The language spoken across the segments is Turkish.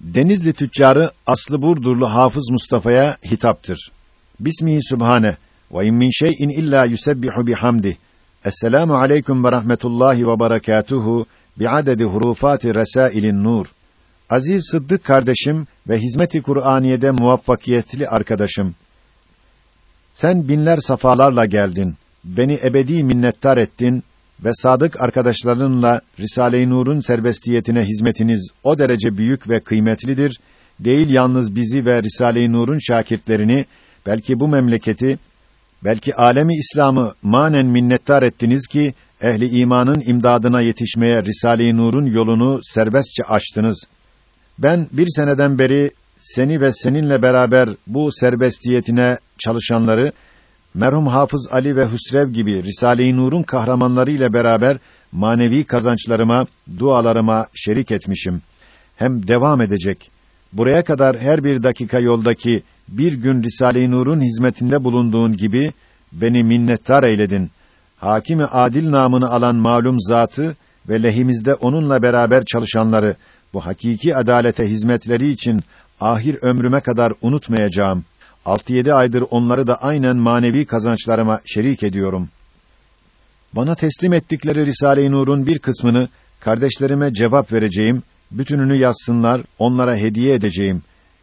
Denizli tüccarı Aslı Burdurlu Hafız Mustafa'ya hitaptır. Bismihi Sübhane ve in min şey'in illa yusebbihu bihamdi. Esselamu aleyküm ve rahmetullahi ve berekatuhu bi'adedi hurufati resailin nur. Aziz Sıddık kardeşim ve hizmeti Kur'aniye'de muvaffakiyetli arkadaşım. Sen binler safalarla geldin. Beni ebedi minnettar ettin ve sadık arkadaşlarınla Risale-i Nur'un serbestiyetine hizmetiniz o derece büyük ve kıymetlidir. Değil yalnız bizi ve Risale-i Nur'un şakirtlerini, belki bu memleketi, belki alemi İslam'ı manen minnettar ettiniz ki ehli imanın imdadına yetişmeye Risale-i Nur'un yolunu serbestçe açtınız. Ben bir seneden beri seni ve seninle beraber bu serbestiyetine çalışanları merhum Hafız Ali ve Hüsrev gibi Risale-i Nur'un kahramanları ile beraber manevi kazançlarıma, dualarıma şerik etmişim. Hem devam edecek. Buraya kadar her bir dakika yoldaki bir gün Risale-i Nur'un hizmetinde bulunduğun gibi beni minnettar eyledin. Hakimi adil namını alan malum zatı ve lehimizde onunla beraber çalışanları bu hakiki adalete hizmetleri için ahir ömrüme kadar unutmayacağım. 6-7 aydır onları da aynen manevi kazançlarıma şerik ediyorum. Bana teslim ettikleri Risale-i Nur'un bir kısmını kardeşlerime cevap vereceğim, bütününü yazsınlar, onlara hediye edeceğim.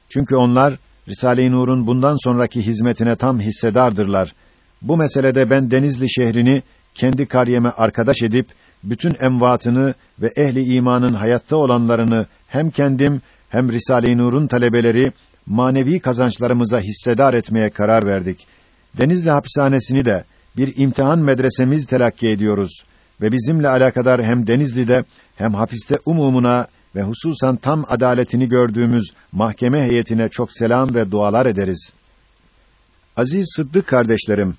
Çünkü onlar Risale-i Nur'un bundan sonraki hizmetine tam hissedardırlar. Bu meselede ben Denizli şehrini kendi kariyeme arkadaş edip bütün envatını ve ehli imanın hayatta olanlarını hem kendim hem Risale-i Nur'un talebeleri manevi kazançlarımıza hissedar etmeye karar verdik. Denizli hapishanesini de bir imtihan medresemiz telakki ediyoruz ve bizimle alakadar hem Denizli'de hem hapiste umumuna ve hususan tam adaletini gördüğümüz mahkeme heyetine çok selam ve dualar ederiz. Aziz Sıddık kardeşlerim,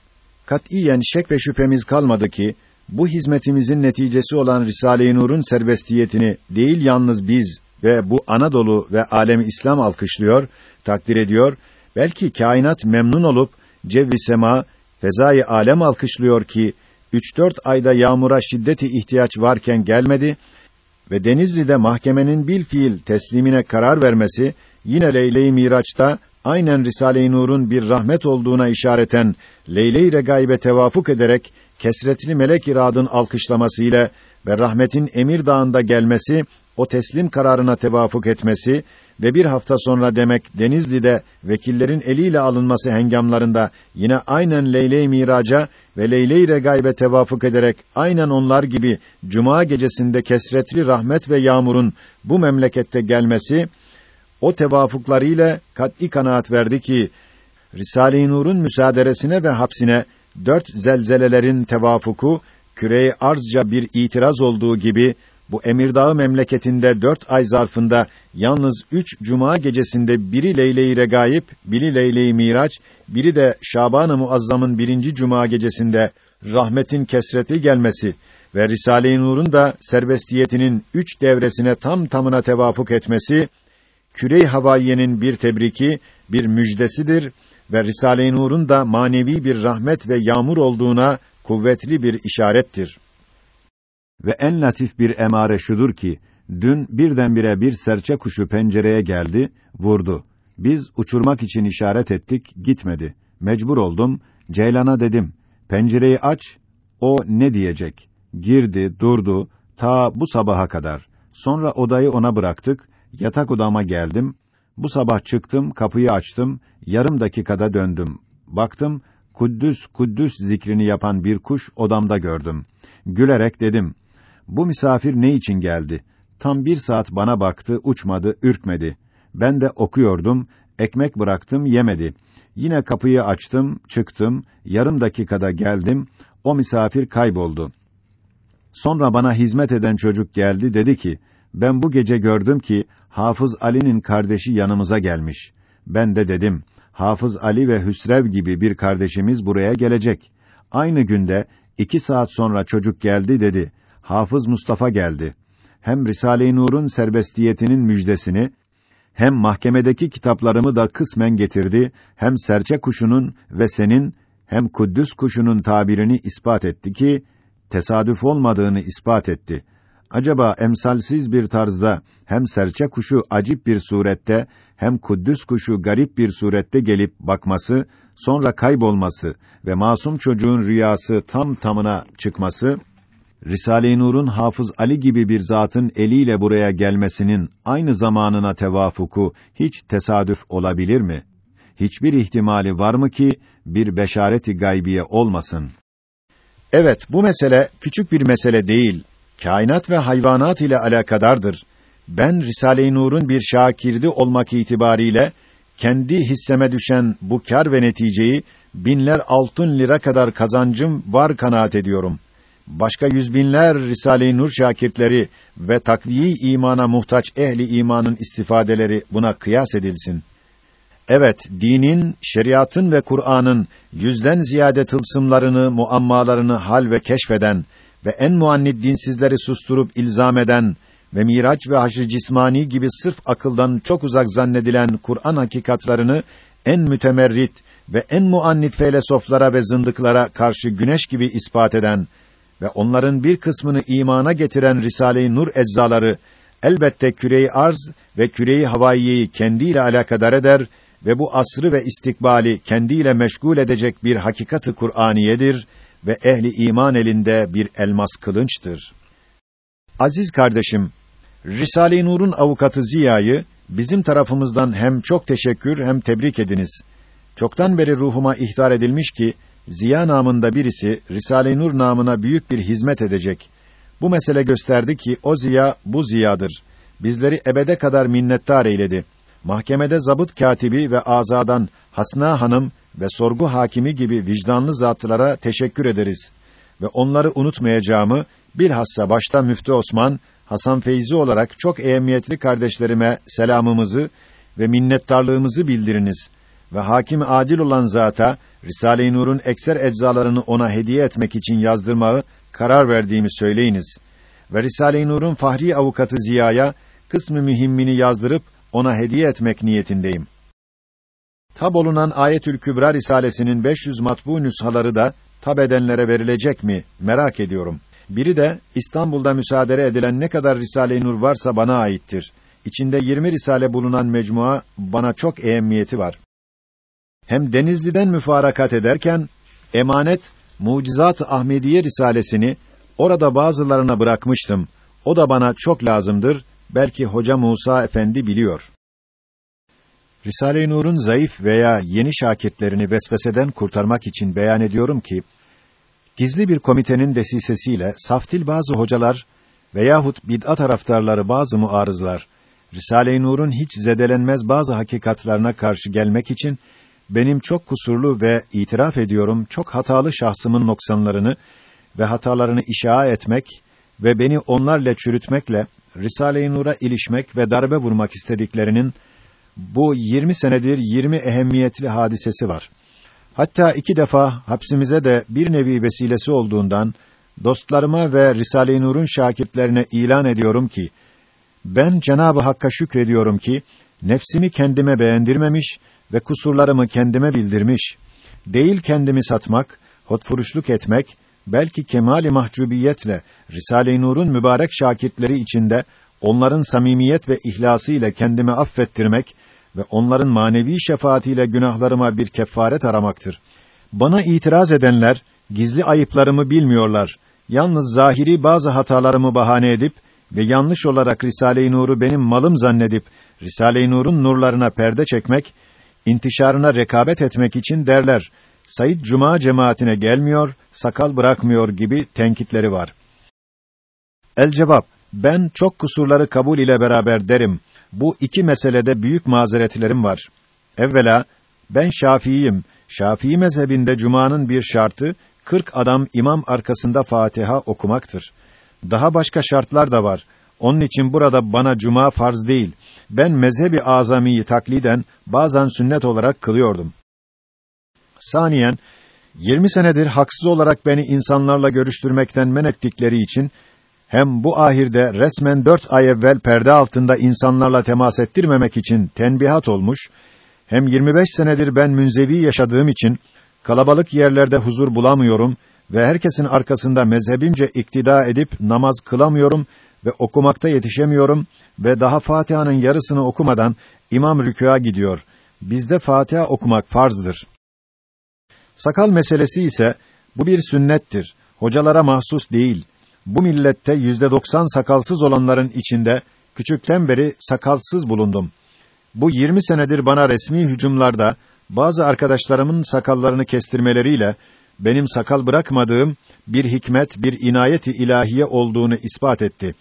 katiyen şek ve şüphemiz kalmadı ki bu hizmetimizin neticesi olan Risale-i Nur'un serbestiyetini değil yalnız biz ve bu Anadolu ve alemi İslam alkışlıyor, takdir ediyor, belki kainat memnun olup cevvi sema, fezai alem alkışlıyor ki 3-4 ayda yağmura şiddeti ihtiyaç varken gelmedi ve Denizli'de mahkemenin bil fiil teslimine karar vermesi yine Leyle-i Miraç'ta aynen Risale-i Nur'un bir rahmet olduğuna işareten Leyle-i Regaib'e tevafuk ederek kesretli melek iradın alkışlamasıyla ve rahmetin Emir Dağı'nda gelmesi o teslim kararına tevafuk etmesi ve bir hafta sonra demek Denizli'de vekillerin eliyle alınması hengamlarında yine aynen Leyle-i Miraca ve Leyle-i Regaib'e tevafuk ederek aynen onlar gibi cuma gecesinde kesretli rahmet ve yağmurun bu memlekette gelmesi o tevafuklarıyla kat'î kanaat verdi ki Risale-i Nur'un müsaaderesine ve hapsine dört zelzelelerin tevafuku küre arzca bir itiraz olduğu gibi bu Emirdağ memleketinde dört ay zarfında yalnız üç cuma gecesinde biri Leyle-i Regaib, biri Leyle-i Miraç, biri de Şaban-ı Muazzam'ın birinci cuma gecesinde rahmetin kesreti gelmesi ve Risale-i Nur'un da serbestiyetinin üç devresine tam tamına tevafuk etmesi, Kürey Havaiye'nin bir tebriki, bir müjdesidir ve Risale-i Nur'un da manevi bir rahmet ve yağmur olduğuna kuvvetli bir işarettir. Ve en latif bir emare şudur ki, dün birdenbire bir serçe kuşu pencereye geldi, vurdu. Biz uçurmak için işaret ettik, gitmedi. Mecbur oldum, Ceylan'a dedim, pencereyi aç, o ne diyecek? Girdi, durdu, ta bu sabaha kadar. Sonra odayı ona bıraktık, yatak odama geldim. Bu sabah çıktım, kapıyı açtım, yarım dakikada döndüm. Baktım, Kuddüs, Kuddüs zikrini yapan bir kuş odamda gördüm. Gülerek dedim, bu misafir ne için geldi? Tam bir saat bana baktı, uçmadı, ürkmedi. Ben de okuyordum, ekmek bıraktım, yemedi. Yine kapıyı açtım, çıktım, yarım dakikada geldim, o misafir kayboldu. Sonra bana hizmet eden çocuk geldi, dedi ki, ben bu gece gördüm ki, Hafız Ali'nin kardeşi yanımıza gelmiş. Ben de dedim, Hafız Ali ve Hüsrev gibi bir kardeşimiz buraya gelecek. Aynı günde, iki saat sonra çocuk geldi dedi, Hafız Mustafa geldi. Hem Risale-i Nur'un serbestiyetinin müjdesini, hem mahkemedeki kitaplarımı da kısmen getirdi, hem serçe kuşunun ve senin, hem Kuddüs kuşunun tabirini ispat etti ki, tesadüf olmadığını ispat etti. acaba emsalsiz bir tarzda hem serçe kuşu acip bir surette hem Kuddüs kuşu garip bir surette gelip bakması, sonra kaybolması ve masum çocuğun rüyası tam tamına çıkması Risale-i Nur'un Hafız Ali gibi bir zatın eliyle buraya gelmesinin aynı zamanına tevafuku hiç tesadüf olabilir mi? Hiçbir ihtimali var mı ki bir beşareti gaybiye olmasın? Evet, bu mesele küçük bir mesele değil. Kainat ve hayvanat ile alakadardır. Ben Risale-i Nur'un bir şakirdi olmak itibariyle kendi hisseme düşen bu kar ve neticeyi binler altın lira kadar kazancım var kanaat ediyorum. Başka yüz binler Risale-i Nur şakirtleri ve takviyi imana muhtaç ehli imanın istifadeleri buna kıyas edilsin. Evet, dinin, şeriatın ve Kur'an'ın yüzden ziyade tılsımlarını, muammalarını hal ve keşfeden ve en muannid dinsizleri susturup ilzam eden ve Miraç ve haşr cismani gibi sırf akıldan çok uzak zannedilen Kur'an hakikatlarını en mütemerrit ve en muannit felsefelere ve zındıklara karşı güneş gibi ispat eden ve onların bir kısmını imana getiren Risale-i Nur eczaları elbette küreyi arz ve küreyi havaiyeyi kendiyle alakadar eder ve bu asrı ve istikbali kendiyle meşgul edecek bir hakikatı Kur'aniyedir ve ehli iman elinde bir elmas kılınçtır. Aziz kardeşim, Risale-i Nur'un avukatı Ziya'yı bizim tarafımızdan hem çok teşekkür hem tebrik ediniz. Çoktan beri ruhuma ihtar edilmiş ki Ziya namında birisi Risale-i Nur namına büyük bir hizmet edecek. Bu mesele gösterdi ki o Ziya bu Ziya'dır. Bizleri ebede kadar minnettar eyledi. Mahkemede zabıt katibi ve azadan Hasna Hanım ve sorgu hakimi gibi vicdanlı zatlara teşekkür ederiz ve onları unutmayacağımı bilhassa başta Müftü Osman, Hasan Feyzi olarak çok ehemmiyetli kardeşlerime selamımızı ve minnettarlığımızı bildiriniz ve hakim adil olan zata Risale-i Nur'un ekser eczalarını ona hediye etmek için yazdırmayı karar verdiğimi söyleyiniz. Ve Risale-i Nur'un fahri avukatı Ziya'ya kısmı mühimmini yazdırıp ona hediye etmek niyetindeyim. Tab olunan Ayetül Kübra Risalesinin 500 matbu nüshaları da tab edenlere verilecek mi merak ediyorum. Biri de İstanbul'da müsaade edilen ne kadar Risale-i Nur varsa bana aittir. İçinde 20 risale bulunan mecmua bana çok ehemmiyeti var. Hem Denizli'den müfarakat ederken emanet Mucizat Ahmediye risalesini orada bazılarına bırakmıştım. O da bana çok lazımdır. Belki Hoca Musa Efendi biliyor. Risale-i Nur'un zayıf veya yeni şakirtlerini vesveseden kurtarmak için beyan ediyorum ki gizli bir komitenin desisesiyle saftil bazı hocalar veyahut bid'at taraftarları bazı muarızlar Risale-i Nur'un hiç zedelenmez bazı hakikatlarına karşı gelmek için benim çok kusurlu ve itiraf ediyorum çok hatalı şahsımın noksanlarını ve hatalarını işaa etmek ve beni onlarla çürütmekle Risale-i Nur'a ilişmek ve darbe vurmak istediklerinin bu 20 senedir 20 ehemmiyetli hadisesi var. Hatta iki defa hapsimize de bir nevi vesilesi olduğundan dostlarıma ve Risale-i Nur'un şakirtlerine ilan ediyorum ki ben Cenab-ı Hakk'a şükrediyorum ki nefsimi kendime beğendirmemiş ve kusurlarımı kendime bildirmiş. Değil kendimi satmak, hotfuruşluk etmek, belki kemali mahcubiyetle Risale-i Nur'un mübarek şakirtleri içinde onların samimiyet ve ihlası ile kendimi affettirmek ve onların manevi şefaatiyle günahlarıma bir kefaret aramaktır. Bana itiraz edenler gizli ayıplarımı bilmiyorlar. Yalnız zahiri bazı hatalarımı bahane edip ve yanlış olarak Risale-i Nur'u benim malım zannedip Risale-i Nur'un nurlarına perde çekmek intişarına rekabet etmek için derler. Said Cuma cemaatine gelmiyor, sakal bırakmıyor gibi tenkitleri var. El cevap, ben çok kusurları kabul ile beraber derim. Bu iki meselede büyük mazeretlerim var. Evvela, ben Şafiiyim. Şafii mezhebinde Cuma'nın bir şartı, kırk adam imam arkasında Fatiha okumaktır. Daha başka şartlar da var. Onun için burada bana Cuma farz değil ben mezhebi azamiyi takliden bazen sünnet olarak kılıyordum. Saniyen 20 senedir haksız olarak beni insanlarla görüştürmekten men ettikleri için hem bu ahirde resmen dört ay evvel perde altında insanlarla temas ettirmemek için tenbihat olmuş, hem 25 senedir ben münzevi yaşadığım için kalabalık yerlerde huzur bulamıyorum ve herkesin arkasında mezhebimce iktida edip namaz kılamıyorum ve okumakta yetişemiyorum ve daha Fatiha'nın yarısını okumadan imam rükûa gidiyor. Bizde Fatiha okumak farzdır. Sakal meselesi ise bu bir sünnettir. Hocalara mahsus değil. Bu millette yüzde doksan sakalsız olanların içinde küçükten beri sakalsız bulundum. Bu yirmi senedir bana resmi hücumlarda bazı arkadaşlarımın sakallarını kestirmeleriyle benim sakal bırakmadığım bir hikmet, bir inayeti ilahiye olduğunu ispat etti.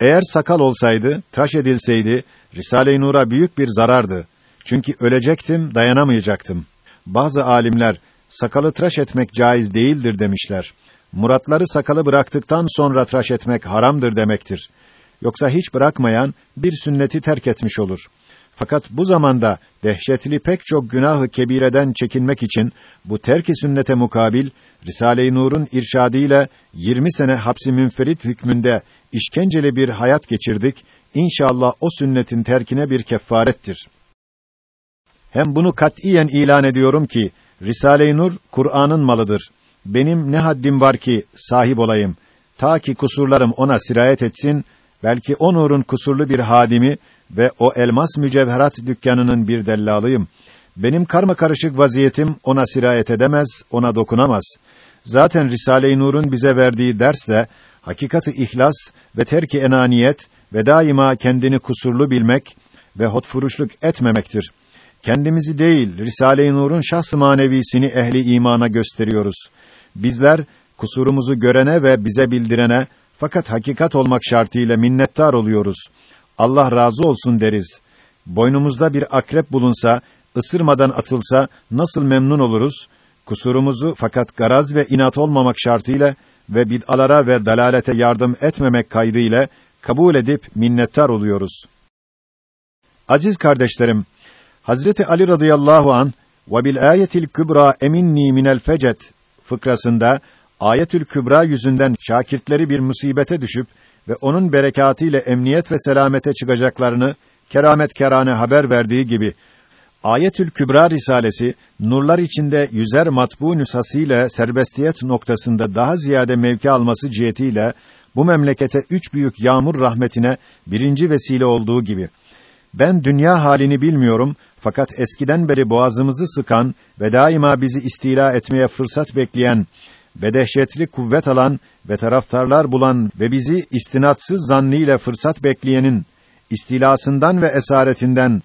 Eğer sakal olsaydı, tıraş edilseydi, Risale-i Nur'a büyük bir zarardı. Çünkü ölecektim, dayanamayacaktım. Bazı alimler, sakalı tıraş etmek caiz değildir demişler. Muratları sakalı bıraktıktan sonra tıraş etmek haramdır demektir. Yoksa hiç bırakmayan, bir sünneti terk etmiş olur. Fakat bu zamanda dehşetli pek çok günahı kebireden çekinmek için bu terk-i sünnete mukabil Risale-i Nur'un irşadıyla 20 sene hapsi münferit hükmünde işkenceli bir hayat geçirdik. İnşallah o sünnetin terkine bir kefarettir. Hem bunu katiyen ilan ediyorum ki Risale-i Nur Kur'an'ın malıdır. Benim ne haddim var ki sahip olayım. Ta ki kusurlarım ona sirayet etsin, belki o nurun kusurlu bir hadimi ve o elmas mücevherat dükkanının bir dellalıyım. Benim karma karışık vaziyetim ona sirayet edemez, ona dokunamaz. Zaten Risale-i Nur'un bize verdiği ders de hakikati ihlas ve terki enaniyet ve daima kendini kusurlu bilmek ve hotfuruşluk etmemektir. Kendimizi değil, Risale-i Nur'un şahs-ı manevisini ehli imana gösteriyoruz. Bizler kusurumuzu görene ve bize bildirene fakat hakikat olmak şartıyla minnettar oluyoruz. Allah razı olsun deriz. Boynumuzda bir akrep bulunsa, ısırmadan atılsa nasıl memnun oluruz? Kusurumuzu fakat garaz ve inat olmamak şartıyla ve bid'alara ve dalalete yardım etmemek kaydıyla kabul edip minnettar oluyoruz. Aziz kardeşlerim, Hazreti Ali radıyallahu an ve bil ayetil kübra eminni minel fecet fıkrasında Ayetül Kübra yüzünden şakirtleri bir musibete düşüp ve onun berekatıyla emniyet ve selamete çıkacaklarını keramet kerane haber verdiği gibi Ayetül Kübra risalesi nurlar içinde yüzer matbu nüshasıyla serbestiyet noktasında daha ziyade mevki alması cihetiyle bu memlekete üç büyük yağmur rahmetine birinci vesile olduğu gibi. Ben dünya halini bilmiyorum fakat eskiden beri boğazımızı sıkan ve daima bizi istila etmeye fırsat bekleyen ve dehşetli kuvvet alan ve taraftarlar bulan ve bizi istinatsız zannıyla fırsat bekleyenin istilasından ve esaretinden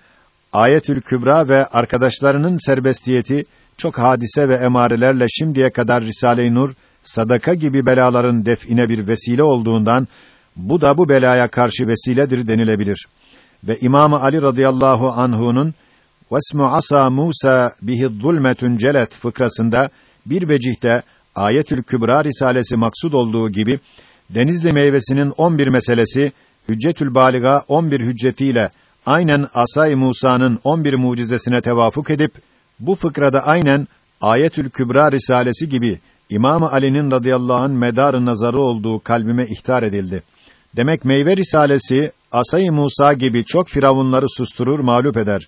Ayetül Kübra ve arkadaşlarının serbestiyeti çok hadise ve emarelerle şimdiye kadar Risale-i Nur sadaka gibi belaların define bir vesile olduğundan bu da bu belaya karşı vesiledir denilebilir. Ve İmam Ali radıyallahu anhu'nun Vesmu asa Musa bihi zulmetun celet fıkrasında bir vecihte Ayetül Kübra risalesi maksud olduğu gibi Denizli meyvesinin 11 meselesi Hüccetül Baliga 11 hüccetiyle aynen Asay Musa'nın 11 mucizesine tevafuk edip bu fıkrada aynen Ayetül Kübra risalesi gibi İmam Ali'nin radıyallahu anh medar nazarı olduğu kalbime ihtar edildi. Demek meyve risalesi Asay Musa gibi çok firavunları susturur, mağlup eder.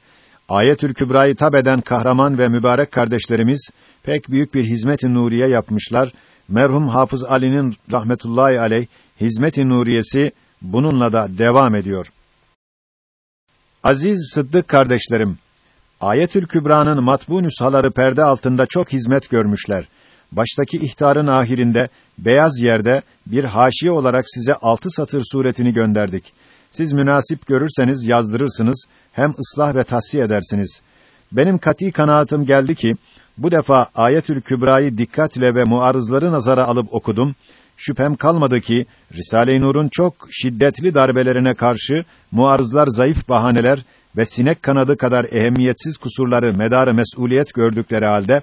Ayetül Kübra'yı tab eden kahraman ve mübarek kardeşlerimiz pek büyük bir hizmet-i nuriye yapmışlar. Merhum Hafız Ali'nin rahmetullahi aleyh hizmet-i nuriyesi bununla da devam ediyor. Aziz Sıddık kardeşlerim, Ayetül Kübra'nın matbu nüshaları perde altında çok hizmet görmüşler. Baştaki ihtarın ahirinde beyaz yerde bir haşiye olarak size altı satır suretini gönderdik. Siz münasip görürseniz yazdırırsınız, hem ıslah ve tahsiye edersiniz. Benim kati kanaatim geldi ki bu defa Ayetül Kübra'yı dikkatle ve muarızları nazara alıp okudum. Şüphem kalmadı ki Risale-i Nur'un çok şiddetli darbelerine karşı muarızlar zayıf bahaneler ve sinek kanadı kadar ehemmiyetsiz kusurları medarı mesuliyet gördükleri halde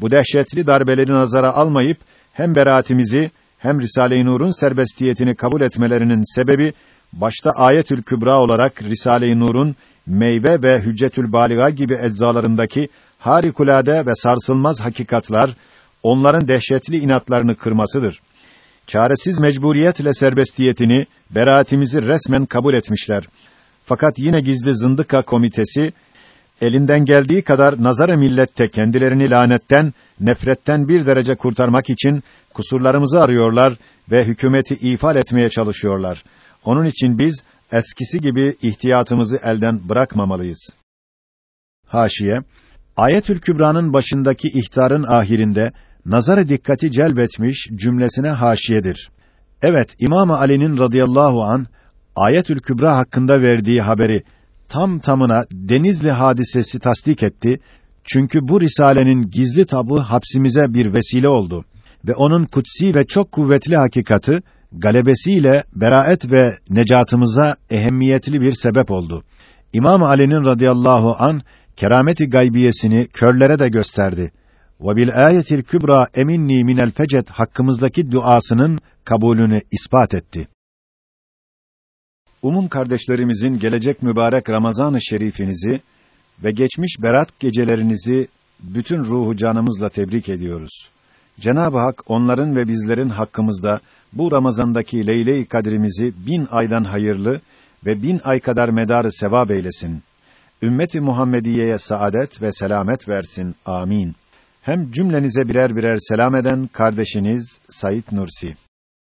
bu dehşetli darbeleri nazara almayıp hem beraatimizi hem Risale-i Nur'un serbestiyetini kabul etmelerinin sebebi başta Ayetül Kübra olarak Risale-i Nur'un meyve ve Hüccetül Baliga gibi eczalarındaki harikulade ve sarsılmaz hakikatlar onların dehşetli inatlarını kırmasıdır. Çaresiz mecburiyetle serbestiyetini, beraatimizi resmen kabul etmişler. Fakat yine gizli zındıka komitesi elinden geldiği kadar nazara millette kendilerini lanetten, nefretten bir derece kurtarmak için kusurlarımızı arıyorlar ve hükümeti ifal etmeye çalışıyorlar. Onun için biz eskisi gibi ihtiyatımızı elden bırakmamalıyız. Haşiye Ayetül Kübra'nın başındaki ihtarın ahirinde nazara dikkati celbetmiş cümlesine haşiyedir. Evet, İmam Ali'nin radıyallahu an Ayetül Kübra hakkında verdiği haberi tam tamına Denizli hadisesi tasdik etti. Çünkü bu risalenin gizli tabu hapsimize bir vesile oldu ve onun kutsi ve çok kuvvetli hakikati galebesiyle beraet ve necatımıza ehemmiyetli bir sebep oldu. İmam Ali'nin radıyallahu an kerameti gaybiyesini körlere de gösterdi. Ve bil ayetil kübra eminni minel fecet hakkımızdaki duasının kabulünü ispat etti. Umum kardeşlerimizin gelecek mübarek Ramazan-ı Şerifinizi ve geçmiş berat gecelerinizi bütün ruhu canımızla tebrik ediyoruz. Cenab-ı Hak onların ve bizlerin hakkımızda bu Ramazandaki Leyle-i Kadrimizi bin aydan hayırlı ve bin ay kadar medarı sevap eylesin. Ümmeti Muhammediye'ye saadet ve selamet versin. Amin. Hem cümlenize birer birer selam eden kardeşiniz Sayit Nursi.